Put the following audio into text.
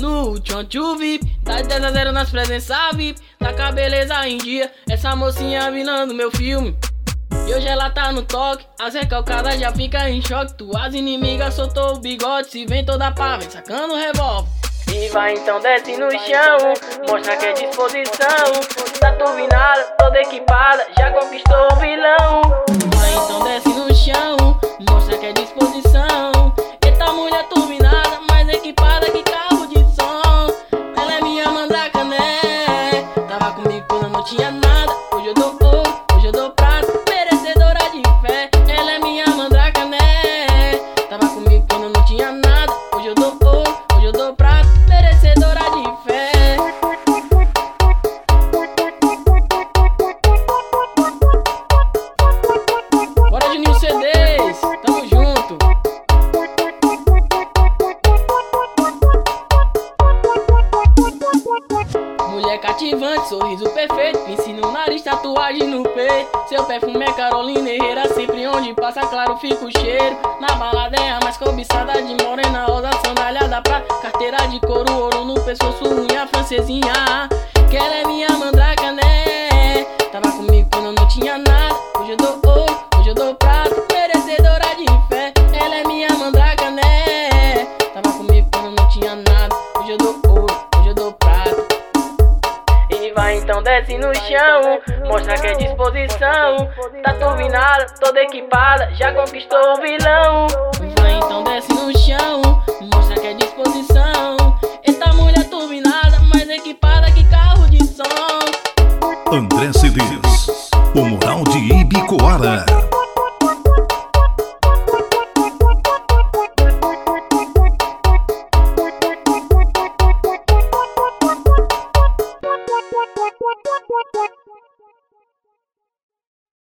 No tchon VIP, das 10 a 0 nas presenças VIP, tá com a beleza em dia, essa mocinha vilando meu filme. E hoje ela tá no toque, as recalcadas já fica em choque. Tuas inimigas soltou o bigode, se vem toda pá, vem sacando o revólver. E vai então desce no chão, mostra que é disposição. Tá turbinada, toda equipada, já conquistou comigo sorriso perfeito, ensino o nariz, tatuagem no peito. Seu perfume é Carolina Herrera, sempre onde passa, claro, fica o cheiro. Na balada é a mais cobiçada de morena, rosa, sandália pra carteira de couro, ouro no pescoço, unha francesinha. Que ela é minha mandraca, né? Tava comigo quando eu não tinha nada, hoje eu dou ouro, hoje eu dou prata, merecedora de fé. Ela é minha mandraca, né? Tava comigo quando eu não tinha nada, hoje eu dou vai então desce no chão, mostra que é disposição. Tá turbinada, toda equipada, já conquistou o vilão. Vai então desce no chão, mostra que é disposição. Eita mulher turbinada, mais equipada que carro de som. André CDs, o moral de Ibicoara.